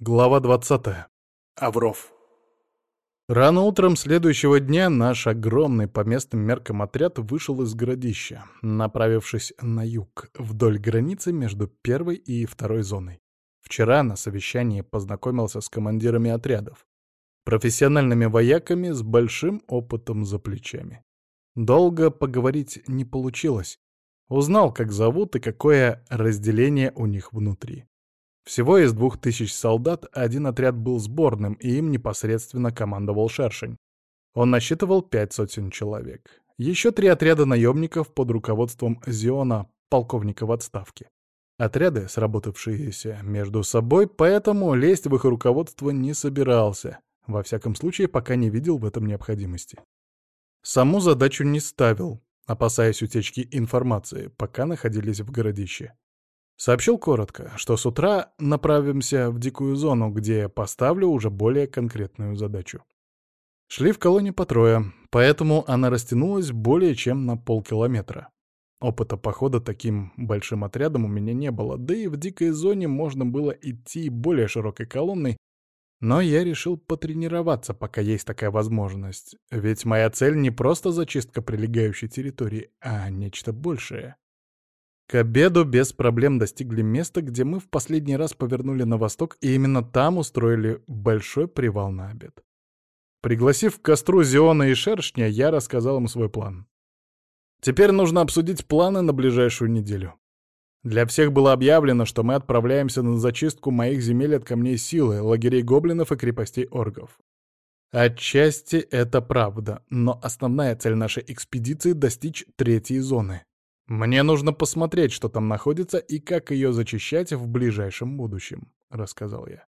Глава 20. Авров. Рано утром следующего дня наш огромный по местным меркам отряд вышел из городища, направившись на юг, вдоль границы между первой и второй зоной. Вчера на совещании познакомился с командирами отрядов, профессиональными вояками с большим опытом за плечами. Долго поговорить не получилось. Узнал, как зовут и какое разделение у них внутри. Всего из двух тысяч солдат один отряд был сборным, и им непосредственно командовал Шершень. Он насчитывал пять сотен человек. Еще три отряда наемников под руководством Зиона, полковника в отставке. Отряды, сработавшиеся между собой, поэтому лезть в их руководство не собирался. Во всяком случае, пока не видел в этом необходимости. Саму задачу не ставил, опасаясь утечки информации, пока находились в городище. Сообщил коротко, что с утра направимся в дикую зону, где поставлю уже более конкретную задачу. Шли в колонне по трое, поэтому она растянулась более чем на полкилометра. Опыта похода таким большим отрядом у меня не было, да и в дикой зоне можно было идти более широкой колонной, но я решил потренироваться, пока есть такая возможность, ведь моя цель не просто зачистка прилегающей территории, а нечто большее. К обеду без проблем достигли места, где мы в последний раз повернули на восток, и именно там устроили большой привал на обед. Пригласив к костру Зиона и Шершня, я рассказал им свой план. Теперь нужно обсудить планы на ближайшую неделю. Для всех было объявлено, что мы отправляемся на зачистку моих земель от камней силы, лагерей гоблинов и крепостей оргов. Отчасти это правда, но основная цель нашей экспедиции — достичь третьей зоны. «Мне нужно посмотреть, что там находится и как ее зачищать в ближайшем будущем», — рассказал я.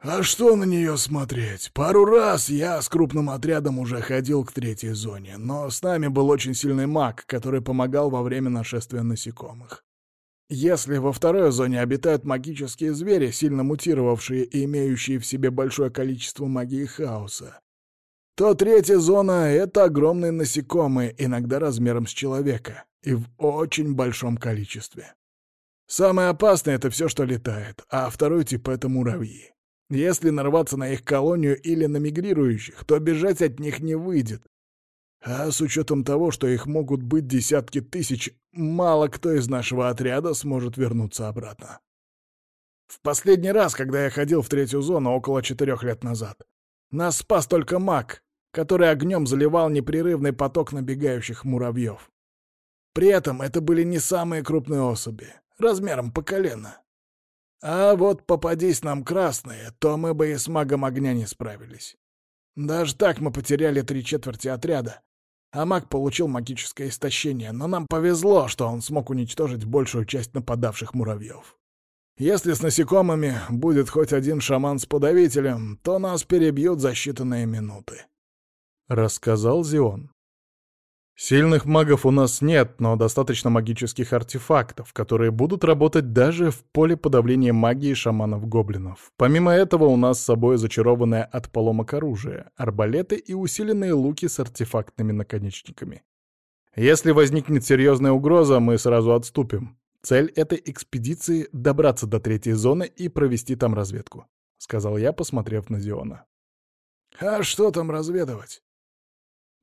«А что на нее смотреть? Пару раз я с крупным отрядом уже ходил к третьей зоне, но с нами был очень сильный маг, который помогал во время нашествия насекомых. Если во второй зоне обитают магические звери, сильно мутировавшие и имеющие в себе большое количество магии хаоса, то третья зона — это огромные насекомые, иногда размером с человека и в очень большом количестве. Самое опасное — это все, что летает, а второй тип — это муравьи. Если нарваться на их колонию или на мигрирующих, то бежать от них не выйдет. А с учетом того, что их могут быть десятки тысяч, мало кто из нашего отряда сможет вернуться обратно. В последний раз, когда я ходил в третью зону около четырех лет назад, нас спас только маг, который огнем заливал непрерывный поток набегающих муравьев. При этом это были не самые крупные особи, размером по колено. А вот попадись нам красные, то мы бы и с магом огня не справились. Даже так мы потеряли три четверти отряда, а маг получил магическое истощение, но нам повезло, что он смог уничтожить большую часть нападавших муравьев. Если с насекомыми будет хоть один шаман с подавителем, то нас перебьют за считанные минуты. Рассказал Зион. Сильных магов у нас нет, но достаточно магических артефактов, которые будут работать даже в поле подавления магии шаманов-гоблинов. Помимо этого у нас с собой зачарованное от поломок оружие, арбалеты и усиленные луки с артефактными наконечниками. Если возникнет серьезная угроза, мы сразу отступим. Цель этой экспедиции — добраться до третьей зоны и провести там разведку, — сказал я, посмотрев на Зиона. «А что там разведывать?»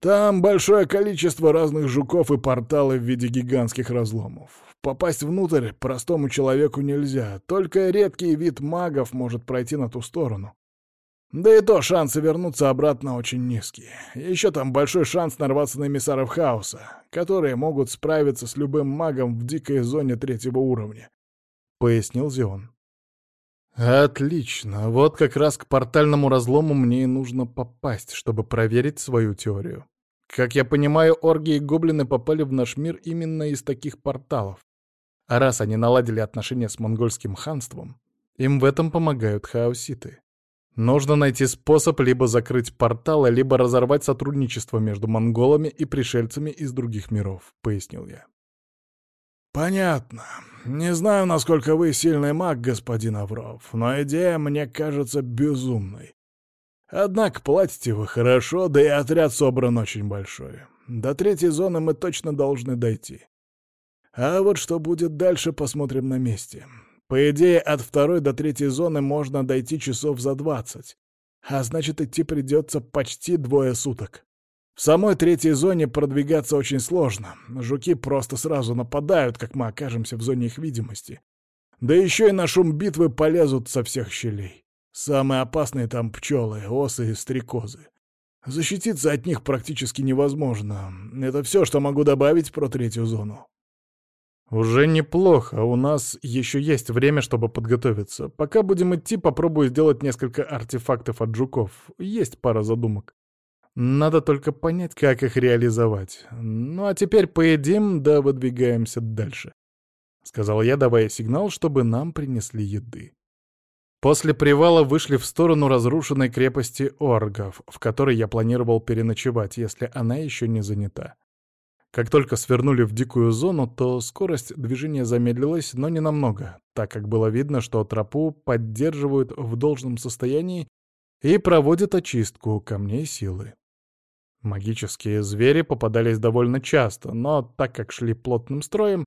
Там большое количество разных жуков и порталы в виде гигантских разломов. Попасть внутрь простому человеку нельзя, только редкий вид магов может пройти на ту сторону. Да и то шансы вернуться обратно очень низкие. Еще там большой шанс нарваться на эмиссаров хаоса, которые могут справиться с любым магом в дикой зоне третьего уровня, — пояснил Зион. «Отлично. Вот как раз к портальному разлому мне и нужно попасть, чтобы проверить свою теорию. Как я понимаю, орги и гоблины попали в наш мир именно из таких порталов. А раз они наладили отношения с монгольским ханством, им в этом помогают хаоситы. Нужно найти способ либо закрыть порталы, либо разорвать сотрудничество между монголами и пришельцами из других миров, пояснил я. «Понятно. Не знаю, насколько вы сильный маг, господин Авров, но идея мне кажется безумной. Однако платите вы хорошо, да и отряд собран очень большой. До третьей зоны мы точно должны дойти. А вот что будет дальше, посмотрим на месте. По идее, от второй до третьей зоны можно дойти часов за двадцать. А значит, идти придется почти двое суток. В самой третьей зоне продвигаться очень сложно. Жуки просто сразу нападают, как мы окажемся в зоне их видимости. Да еще и на шум битвы полезут со всех щелей. Самые опасные там пчелы, осы и стрекозы. Защититься от них практически невозможно. Это все, что могу добавить про третью зону. Уже неплохо, у нас еще есть время, чтобы подготовиться. Пока будем идти, попробую сделать несколько артефактов от жуков. Есть пара задумок. Надо только понять, как их реализовать. Ну а теперь поедим, да выдвигаемся дальше. Сказал я, давая сигнал, чтобы нам принесли еды. После привала вышли в сторону разрушенной крепости Оргов, в которой я планировал переночевать, если она еще не занята. Как только свернули в дикую зону, то скорость движения замедлилась, но не намного, так как было видно, что тропу поддерживают в должном состоянии и проводят очистку камней силы. Магические звери попадались довольно часто, но так как шли плотным строем,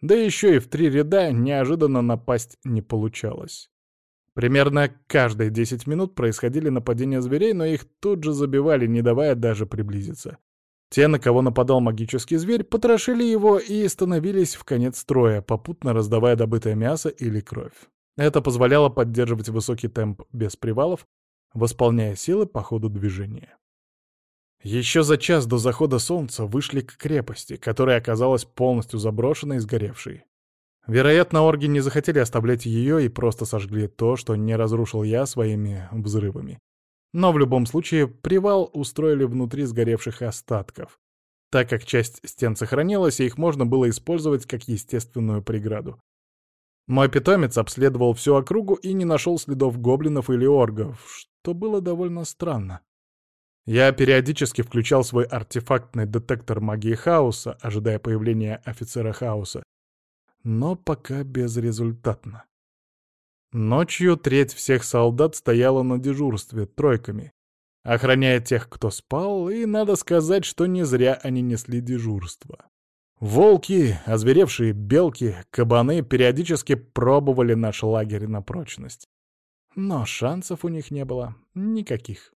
да еще и в три ряда, неожиданно напасть не получалось. Примерно каждые 10 минут происходили нападения зверей, но их тут же забивали, не давая даже приблизиться. Те, на кого нападал магический зверь, потрошили его и становились в конец строя, попутно раздавая добытое мясо или кровь. Это позволяло поддерживать высокий темп без привалов, восполняя силы по ходу движения. Еще за час до захода солнца вышли к крепости, которая оказалась полностью заброшенной и сгоревшей. Вероятно, орги не захотели оставлять ее и просто сожгли то, что не разрушил я своими взрывами. Но в любом случае привал устроили внутри сгоревших остатков, так как часть стен сохранилась, и их можно было использовать как естественную преграду. Мой питомец обследовал всю округу и не нашел следов гоблинов или оргов, что было довольно странно. Я периодически включал свой артефактный детектор магии хаоса, ожидая появления офицера хаоса, но пока безрезультатно. Ночью треть всех солдат стояла на дежурстве тройками, охраняя тех, кто спал, и надо сказать, что не зря они несли дежурство. Волки, озверевшие белки, кабаны периодически пробовали наш лагерь на прочность. Но шансов у них не было никаких.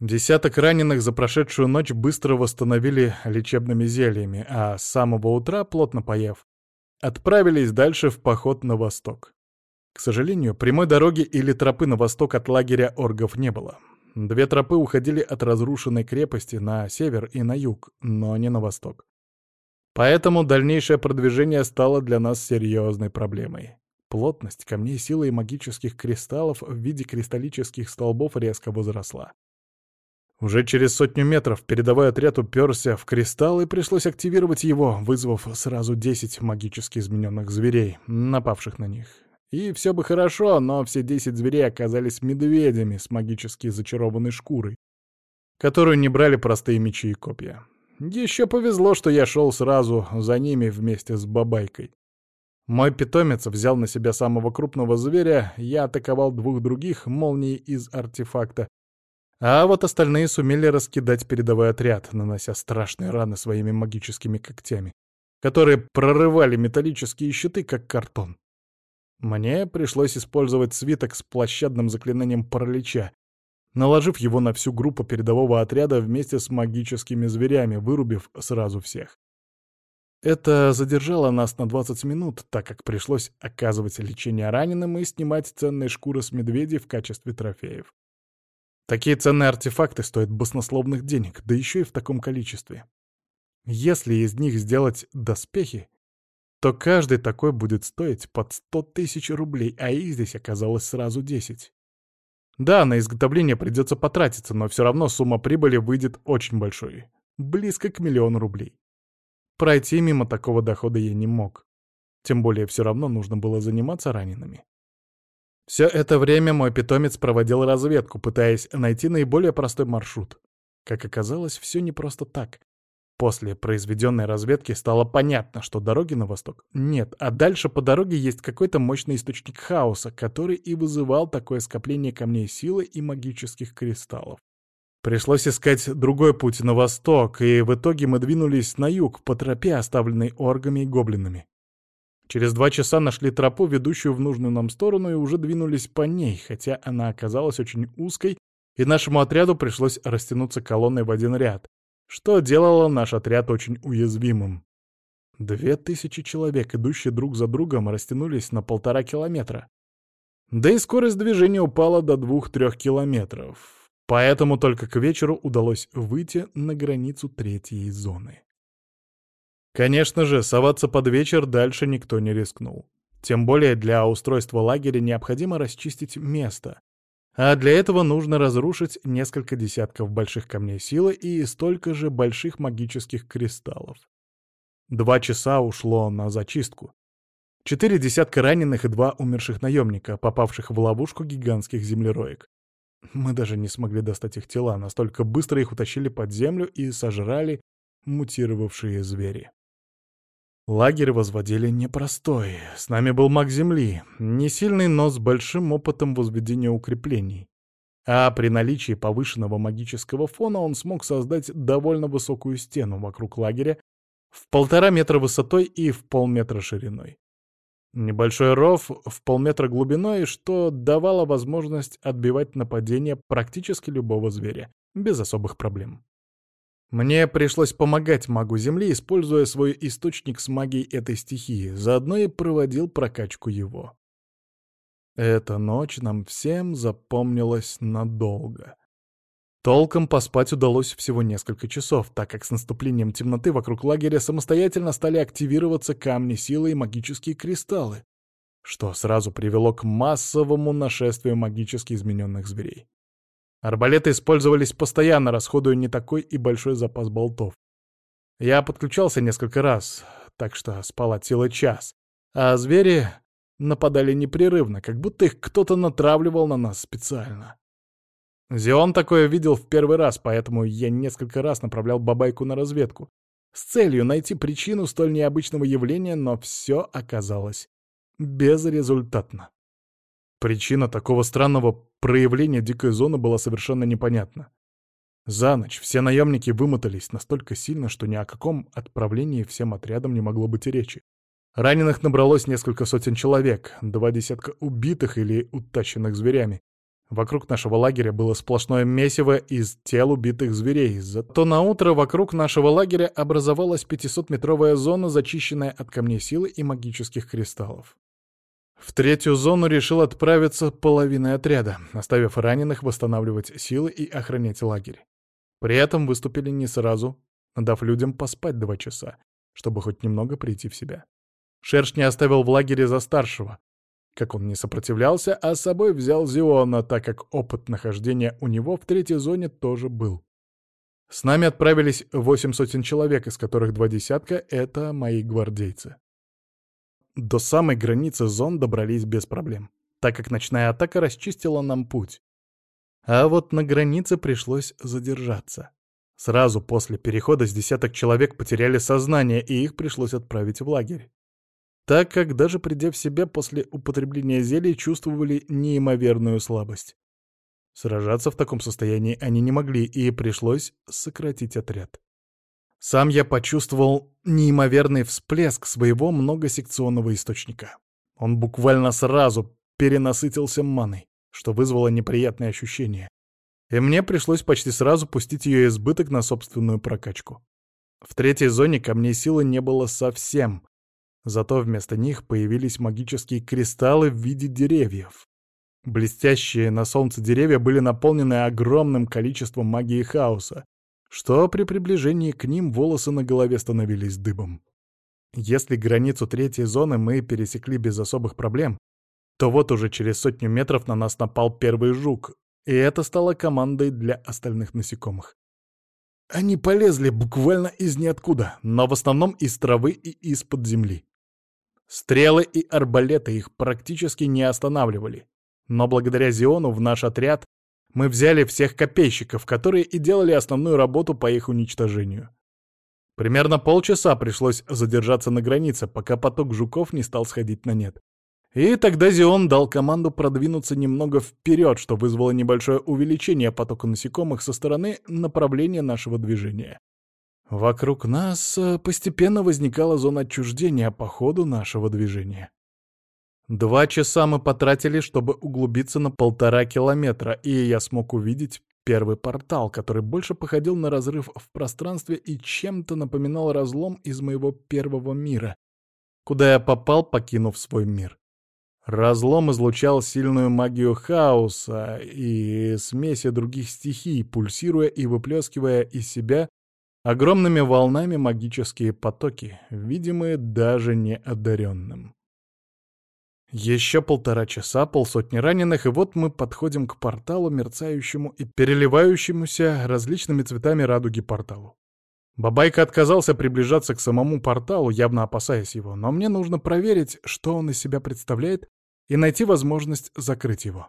Десяток раненых за прошедшую ночь быстро восстановили лечебными зельями, а с самого утра, плотно поев, отправились дальше в поход на восток. К сожалению, прямой дороги или тропы на восток от лагеря оргов не было. Две тропы уходили от разрушенной крепости на север и на юг, но не на восток. Поэтому дальнейшее продвижение стало для нас серьезной проблемой. Плотность камней силы и магических кристаллов в виде кристаллических столбов резко возросла. Уже через сотню метров передовой отряд уперся в кристалл, и пришлось активировать его, вызвав сразу 10 магически измененных зверей, напавших на них. И все бы хорошо, но все 10 зверей оказались медведями с магически зачарованной шкурой, которую не брали простые мечи и копья. Еще повезло, что я шел сразу за ними вместе с бабайкой. Мой питомец взял на себя самого крупного зверя, я атаковал двух других молнией из артефакта, а вот остальные сумели раскидать передовой отряд, нанося страшные раны своими магическими когтями, которые прорывали металлические щиты, как картон. Мне пришлось использовать свиток с площадным заклинанием паралича, наложив его на всю группу передового отряда вместе с магическими зверями, вырубив сразу всех. Это задержало нас на 20 минут, так как пришлось оказывать лечение раненым и снимать ценные шкуры с медведей в качестве трофеев. Такие ценные артефакты стоят баснословных денег, да еще и в таком количестве. Если из них сделать доспехи, то каждый такой будет стоить под 100 тысяч рублей, а их здесь оказалось сразу 10. Да, на изготовление придется потратиться, но все равно сумма прибыли выйдет очень большой. Близко к миллиону рублей. Пройти мимо такого дохода я не мог. Тем более все равно нужно было заниматься ранеными. Все это время мой питомец проводил разведку, пытаясь найти наиболее простой маршрут. Как оказалось, все не просто так. После произведенной разведки стало понятно, что дороги на восток нет, а дальше по дороге есть какой-то мощный источник хаоса, который и вызывал такое скопление камней силы и магических кристаллов. Пришлось искать другой путь на восток, и в итоге мы двинулись на юг по тропе, оставленной оргами и гоблинами. Через два часа нашли тропу, ведущую в нужную нам сторону, и уже двинулись по ней, хотя она оказалась очень узкой, и нашему отряду пришлось растянуться колонной в один ряд, что делало наш отряд очень уязвимым. Две тысячи человек, идущие друг за другом, растянулись на полтора километра. Да и скорость движения упала до двух-трех километров. Поэтому только к вечеру удалось выйти на границу третьей зоны. Конечно же, соваться под вечер дальше никто не рискнул. Тем более для устройства лагеря необходимо расчистить место. А для этого нужно разрушить несколько десятков больших камней силы и столько же больших магических кристаллов. Два часа ушло на зачистку. Четыре десятка раненых и два умерших наемника, попавших в ловушку гигантских землероек. Мы даже не смогли достать их тела, настолько быстро их утащили под землю и сожрали мутировавшие звери. Лагерь возводили непростой. С нами был маг Земли, не сильный, но с большим опытом возведения укреплений. А при наличии повышенного магического фона он смог создать довольно высокую стену вокруг лагеря в полтора метра высотой и в полметра шириной. Небольшой ров в полметра глубиной, что давало возможность отбивать нападение практически любого зверя, без особых проблем. Мне пришлось помогать магу Земли, используя свой источник с магией этой стихии, заодно и проводил прокачку его. Эта ночь нам всем запомнилась надолго. Толком поспать удалось всего несколько часов, так как с наступлением темноты вокруг лагеря самостоятельно стали активироваться камни силы и магические кристаллы, что сразу привело к массовому нашествию магически измененных зверей. Арбалеты использовались постоянно, расходуя не такой и большой запас болтов. Я подключался несколько раз, так что спал от силы час, а звери нападали непрерывно, как будто их кто-то натравливал на нас специально. Зион такое видел в первый раз, поэтому я несколько раз направлял Бабайку на разведку, с целью найти причину столь необычного явления, но все оказалось безрезультатно. Причина такого странного проявления дикой зоны была совершенно непонятна. За ночь все наемники вымотались настолько сильно, что ни о каком отправлении всем отрядом не могло быть и речи. Раненых набралось несколько сотен человек, два десятка убитых или утащенных зверями, Вокруг нашего лагеря было сплошное месиво из тел убитых зверей, зато на утро вокруг нашего лагеря образовалась 500-метровая зона, зачищенная от камней силы и магических кристаллов. В третью зону решил отправиться половиной отряда, оставив раненых восстанавливать силы и охранять лагерь. При этом выступили не сразу, дав людям поспать два часа, чтобы хоть немного прийти в себя. Шершни оставил в лагере за старшего, как он не сопротивлялся, а с собой взял Зиона, так как опыт нахождения у него в третьей зоне тоже был. С нами отправились восемь сотен человек, из которых два десятка — это мои гвардейцы. До самой границы зон добрались без проблем, так как ночная атака расчистила нам путь. А вот на границе пришлось задержаться. Сразу после перехода с десяток человек потеряли сознание, и их пришлось отправить в лагерь так как даже придя в себя после употребления зелий чувствовали неимоверную слабость. Сражаться в таком состоянии они не могли, и пришлось сократить отряд. Сам я почувствовал неимоверный всплеск своего многосекционного источника. Он буквально сразу перенасытился маной, что вызвало неприятные ощущения. И мне пришлось почти сразу пустить ее избыток на собственную прокачку. В третьей зоне камней силы не было совсем, Зато вместо них появились магические кристаллы в виде деревьев. Блестящие на солнце деревья были наполнены огромным количеством магии хаоса, что при приближении к ним волосы на голове становились дыбом. Если границу третьей зоны мы пересекли без особых проблем, то вот уже через сотню метров на нас напал первый жук, и это стало командой для остальных насекомых. Они полезли буквально из ниоткуда, но в основном из травы и из-под земли. Стрелы и арбалеты их практически не останавливали. Но благодаря Зиону в наш отряд мы взяли всех копейщиков, которые и делали основную работу по их уничтожению. Примерно полчаса пришлось задержаться на границе, пока поток жуков не стал сходить на нет. И тогда Зион дал команду продвинуться немного вперед, что вызвало небольшое увеличение потока насекомых со стороны направления нашего движения. Вокруг нас э, постепенно возникала зона отчуждения по ходу нашего движения. Два часа мы потратили, чтобы углубиться на полтора километра, и я смог увидеть первый портал, который больше походил на разрыв в пространстве и чем-то напоминал разлом из моего первого мира, куда я попал, покинув свой мир. Разлом излучал сильную магию хаоса и смеси других стихий, пульсируя и выплескивая из себя огромными волнами магические потоки, видимые даже неодаренным. Еще полтора часа, полсотни раненых, и вот мы подходим к порталу, мерцающему и переливающемуся различными цветами радуги порталу. Бабайка отказался приближаться к самому порталу, явно опасаясь его, но мне нужно проверить, что он из себя представляет, и найти возможность закрыть его.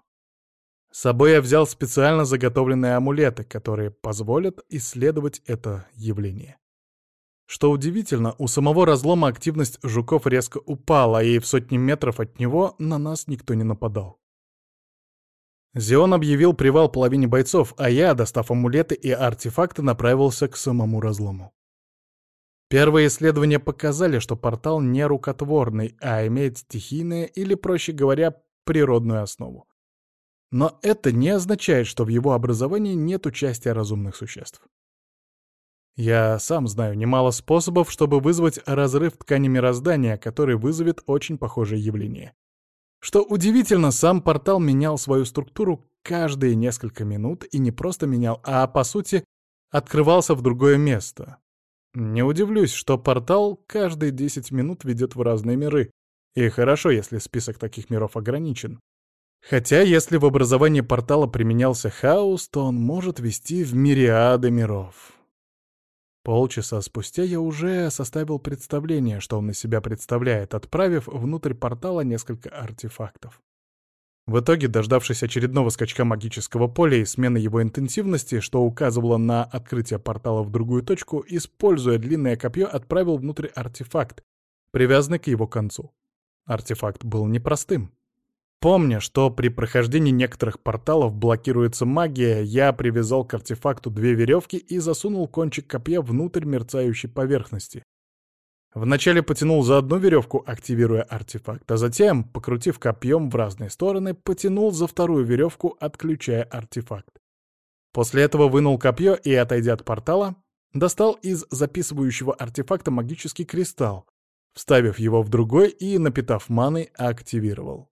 С собой я взял специально заготовленные амулеты, которые позволят исследовать это явление. Что удивительно, у самого разлома активность жуков резко упала, и в сотни метров от него на нас никто не нападал. Зион объявил привал половине бойцов, а я, достав амулеты и артефакты, направился к самому разлому. Первые исследования показали, что портал не рукотворный, а имеет стихийное или, проще говоря, природную основу. Но это не означает, что в его образовании нет участия разумных существ. Я сам знаю немало способов, чтобы вызвать разрыв ткани мироздания, который вызовет очень похожее явление. Что удивительно, сам портал менял свою структуру каждые несколько минут и не просто менял, а, по сути, открывался в другое место. Не удивлюсь, что портал каждые 10 минут ведет в разные миры. И хорошо, если список таких миров ограничен. Хотя, если в образовании портала применялся хаос, то он может вести в мириады миров. Полчаса спустя я уже составил представление, что он из себя представляет, отправив внутрь портала несколько артефактов. В итоге, дождавшись очередного скачка магического поля и смены его интенсивности, что указывало на открытие портала в другую точку, используя длинное копье, отправил внутрь артефакт, привязанный к его концу. Артефакт был непростым. Помня, что при прохождении некоторых порталов блокируется магия, я привязал к артефакту две веревки и засунул кончик копья внутрь мерцающей поверхности. Вначале потянул за одну веревку, активируя артефакт, а затем, покрутив копьем в разные стороны, потянул за вторую веревку, отключая артефакт. После этого вынул копье и, отойдя от портала, достал из записывающего артефакта магический кристалл, вставив его в другой и, напитав маной, активировал.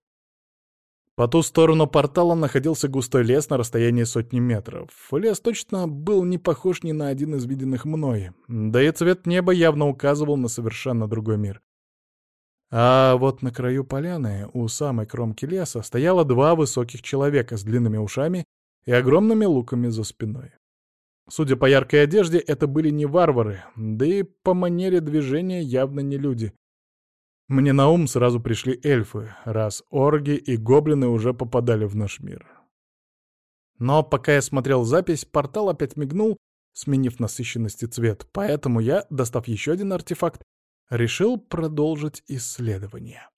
По ту сторону портала находился густой лес на расстоянии сотни метров. Лес точно был не похож ни на один из виденных мной, да и цвет неба явно указывал на совершенно другой мир. А вот на краю поляны, у самой кромки леса, стояло два высоких человека с длинными ушами и огромными луками за спиной. Судя по яркой одежде, это были не варвары, да и по манере движения явно не люди — мне на ум сразу пришли эльфы, раз орги и гоблины уже попадали в наш мир. Но пока я смотрел запись, портал опять мигнул, сменив насыщенности цвет, поэтому я, достав еще один артефакт, решил продолжить исследование.